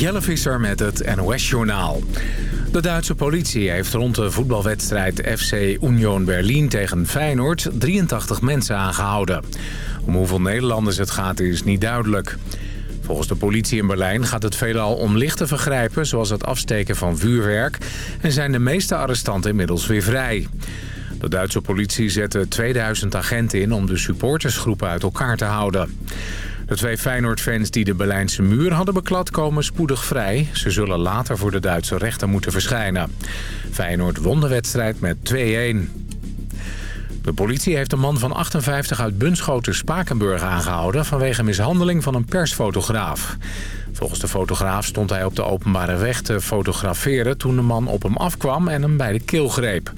Jelle Visser met het NOS-journaal. De Duitse politie heeft rond de voetbalwedstrijd FC Union Berlin tegen Feyenoord 83 mensen aangehouden. Om hoeveel Nederlanders het gaat is niet duidelijk. Volgens de politie in Berlijn gaat het veelal om lichte vergrijpen... zoals het afsteken van vuurwerk... en zijn de meeste arrestanten inmiddels weer vrij. De Duitse politie zette 2000 agenten in om de supportersgroepen uit elkaar te houden. De twee Feyenoord-fans die de Berlijnse muur hadden beklad komen spoedig vrij. Ze zullen later voor de Duitse rechter moeten verschijnen. Feyenoord won de wedstrijd met 2-1. De politie heeft een man van 58 uit Bunschoten-Spakenburg aangehouden... vanwege mishandeling van een persfotograaf. Volgens de fotograaf stond hij op de openbare weg te fotograferen... toen de man op hem afkwam en hem bij de keel greep.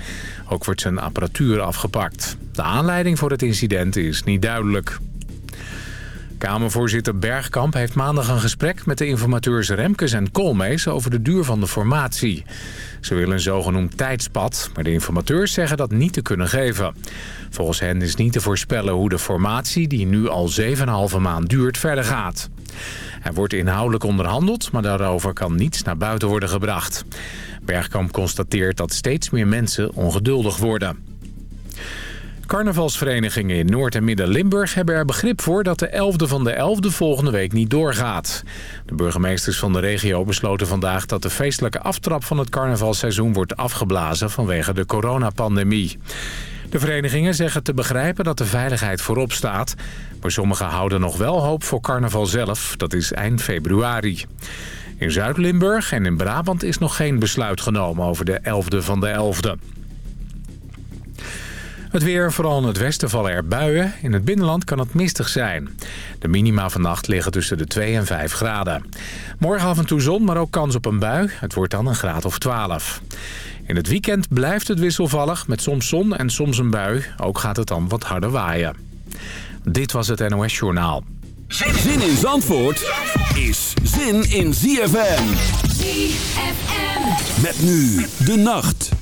Ook wordt zijn apparatuur afgepakt. De aanleiding voor het incident is niet duidelijk. Kamervoorzitter Bergkamp heeft maandag een gesprek met de informateurs Remkes en Koolmees over de duur van de formatie. Ze willen een zogenoemd tijdspad, maar de informateurs zeggen dat niet te kunnen geven. Volgens hen is niet te voorspellen hoe de formatie, die nu al 7,5 maand duurt, verder gaat. Er wordt inhoudelijk onderhandeld, maar daarover kan niets naar buiten worden gebracht. Bergkamp constateert dat steeds meer mensen ongeduldig worden. Carnavalsverenigingen in Noord- en Midden-Limburg hebben er begrip voor dat de 11e van de 11e volgende week niet doorgaat. De burgemeesters van de regio besloten vandaag dat de feestelijke aftrap van het carnavalseizoen wordt afgeblazen vanwege de coronapandemie. De verenigingen zeggen te begrijpen dat de veiligheid voorop staat, maar sommigen houden nog wel hoop voor carnaval zelf, dat is eind februari. In Zuid-Limburg en in Brabant is nog geen besluit genomen over de 11e van de 11e. Het weer, vooral in het westen vallen er buien. In het binnenland kan het mistig zijn. De minima vannacht liggen tussen de 2 en 5 graden. Morgen af en toe zon, maar ook kans op een bui. Het wordt dan een graad of 12. In het weekend blijft het wisselvallig met soms zon en soms een bui. Ook gaat het dan wat harder waaien. Dit was het NOS Journaal. Zin in Zandvoort is zin in ZFM. ZFM. Met nu de nacht.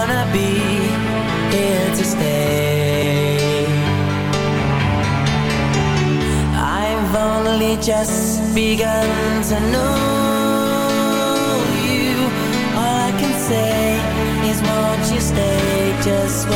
just begun to know you. All I can say is, won't you stay just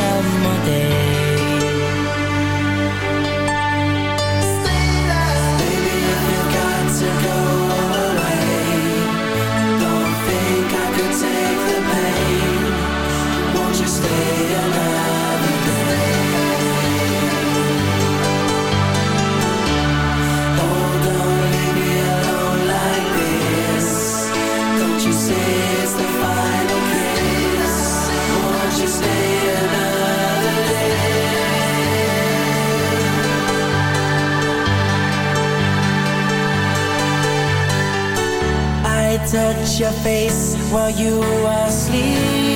touch your face while you are sleeping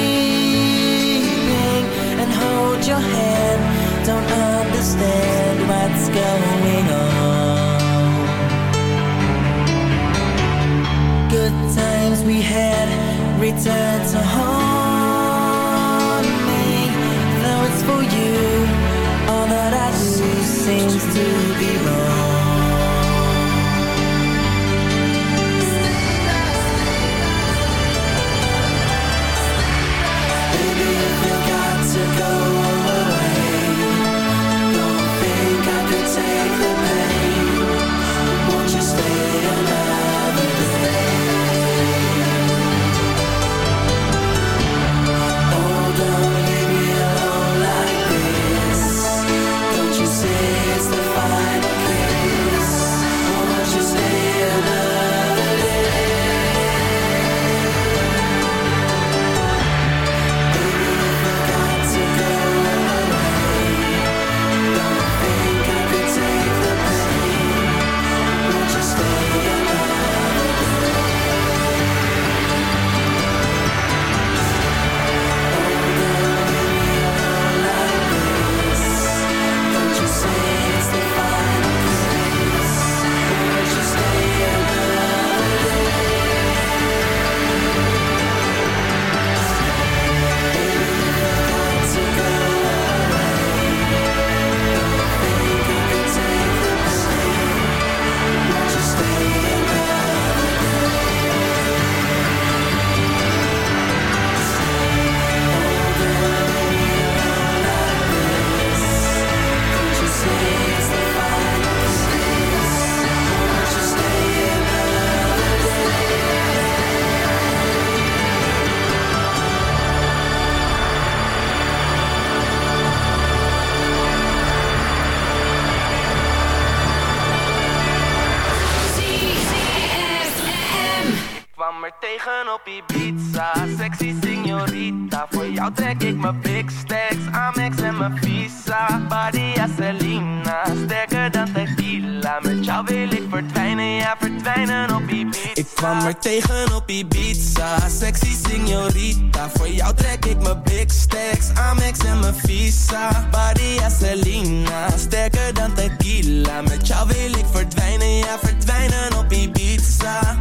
er tegen op Ibiza. Sexy signorita Voor jou trek ik mijn big stacks. Amex en mijn visa. Selena. Sterker dan tequila. Met jou wil ik verdwijnen. Ja, verdwijnen op Ibiza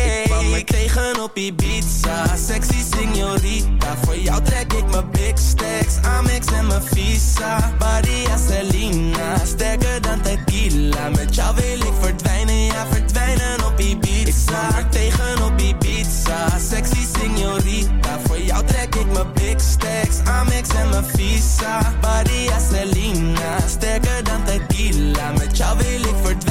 Ik tegen op Ibiza. Sexy signorita Voor jou trek ik mijn big stacks. Amex en mijn visa. Maria Selena. Sterker dan tequila. Met jou wil ik verdwijnen. Ja verdwijnen op Ibiza. Ik er tegen op Ibiza. Sexy signorita Voor jou trek ik mijn big stacks. Amex en mijn visa. Maria Selena. Sterker dan tequila. Met jou wil ik verdwijnen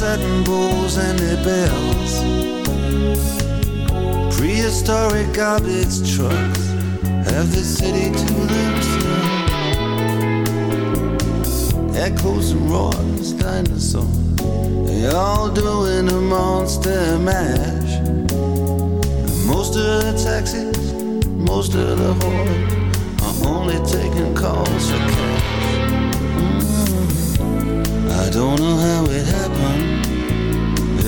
satin bowls and the bells. Prehistoric garbage trucks have the city to themselves. Echoes and roars, dinosaurs, they all doing a monster mash. Most of the taxis, most of the whores are only taking calls for cash. Mm. I don't know how it happened.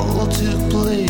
All took place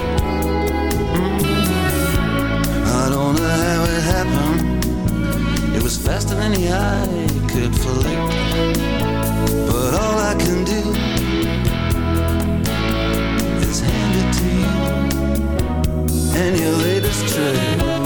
many I could flick, but all I can do is hand it to you and your latest trick.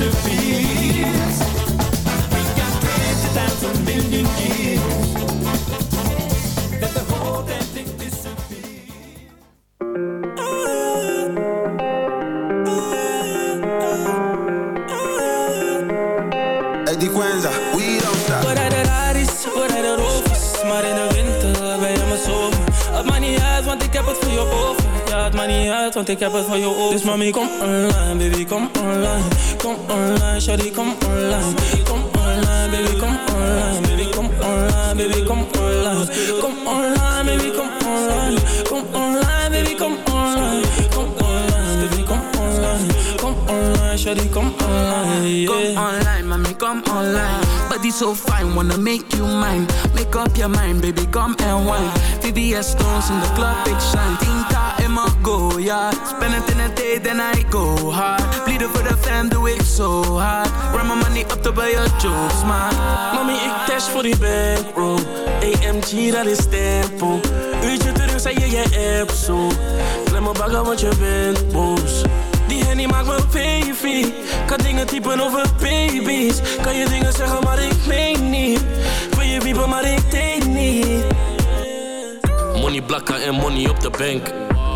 disappears ik heb het van je ogen. Dus mami, kom online, baby, kom online. Kom online, shawty, kom online. Kom online, baby, kom online. Baby, kom online, baby, kom online. Kom online, baby, kom online. Kom online, baby, kom online. Kom online, baby, kom online. Kom online, shawty, kom online. Come online, mami, come online. Body so fine, wanna make you mine. Make up your mind, baby, come and wine. VVS stones in the club, big shine. Tinta in my go, yeah. Spend it in a day, then I go hard. Bleeden for the fam, doe ik zo hard. Run my money up to buy your jokes, man. Mami, ik cash voor die bankroll. AMG, dat is tempo. Uurtje terug, zei je je app zo. Klem me bagger, want je bent boos. Die henny maakt me baby. Kan dingen typen over baby's. Kan je dingen zeggen, maar ik meen niet. Wil je wiepen, maar ik denk niet. Money blakken en money op de bank.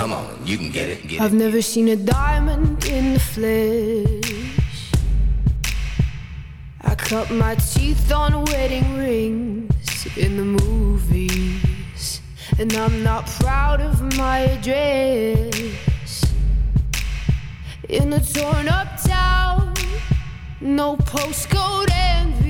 Come on, you can get it, get I've it. never seen a diamond in the flesh. I cut my teeth on wedding rings in the movies. And I'm not proud of my address. In a torn up town, no postcode envy.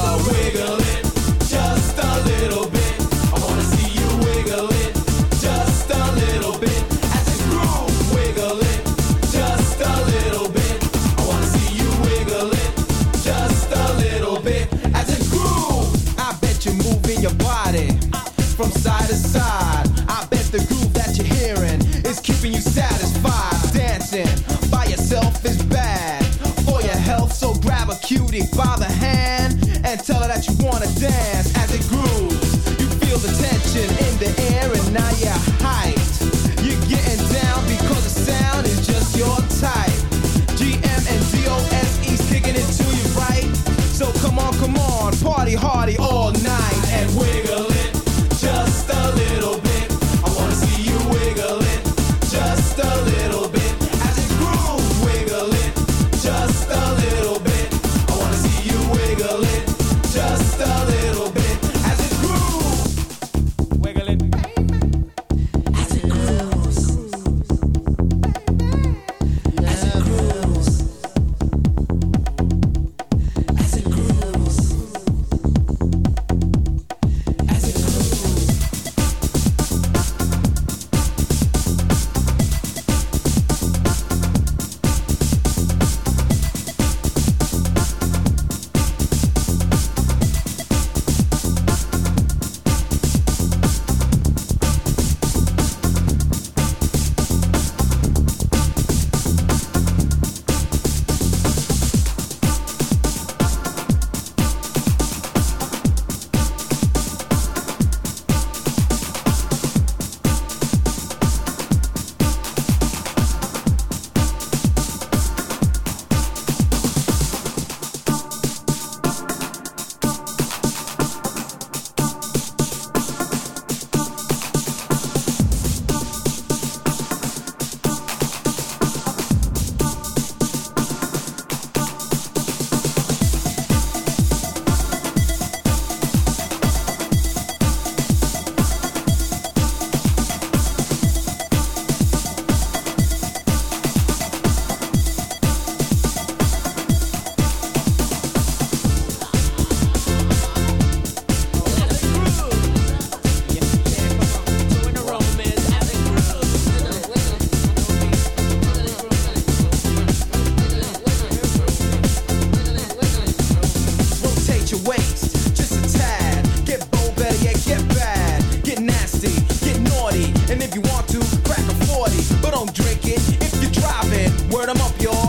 them up, y'all.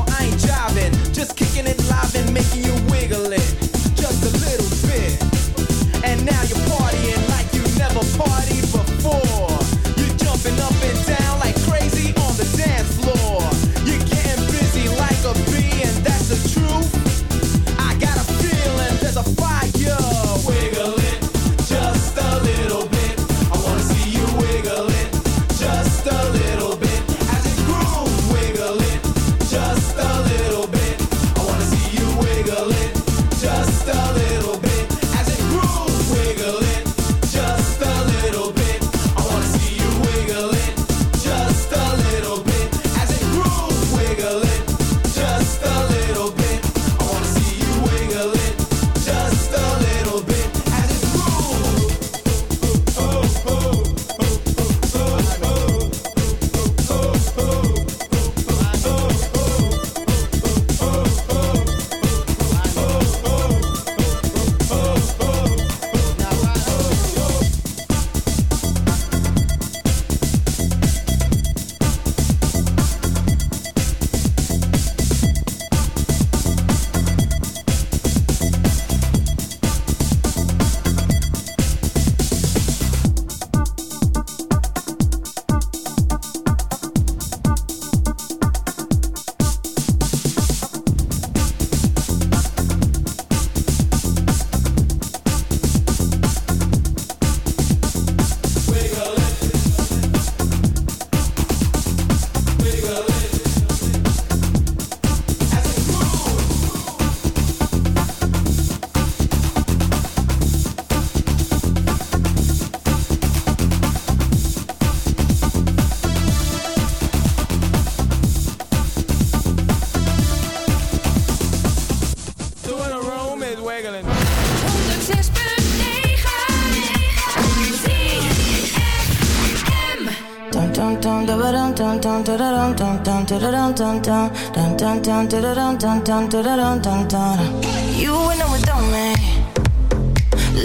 You without me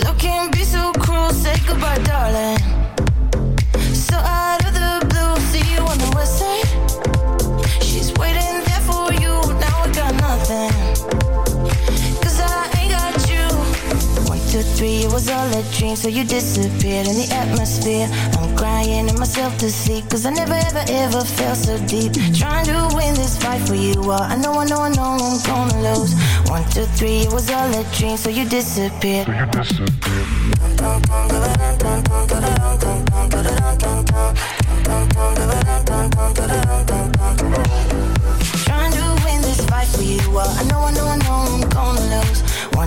Looking be so cruel, say goodbye, darling. So out of the blue, see you on the west side. She's waiting there for you, now I got nothing. Cause I ain't got you. One, two, three, it was all a dream, so you disappeared in the atmosphere. I'm crying in myself to sleep, cause I never ever ever felt so deep. Trying to win this fight for you, well, I know, I know, I know I'm gonna lose. One, two, three, it was all a dream, so you disappeared. Trying to win this fight for you. Well, I know, I know, I know I'm gonna lose.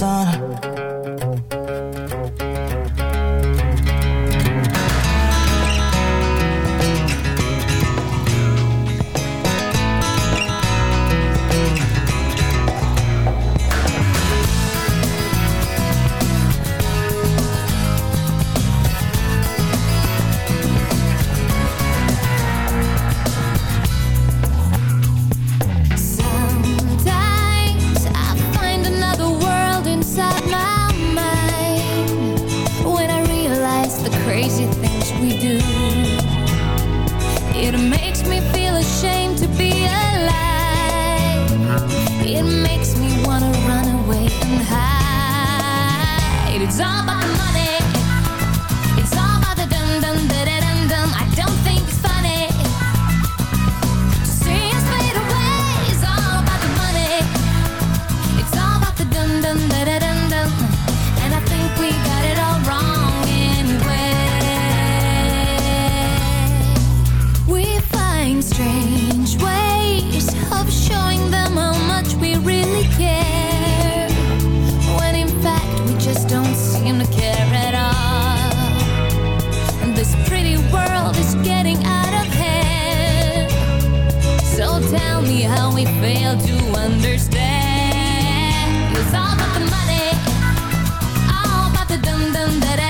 done. we fail to understand. It's all about the money, all about the dum dum da da.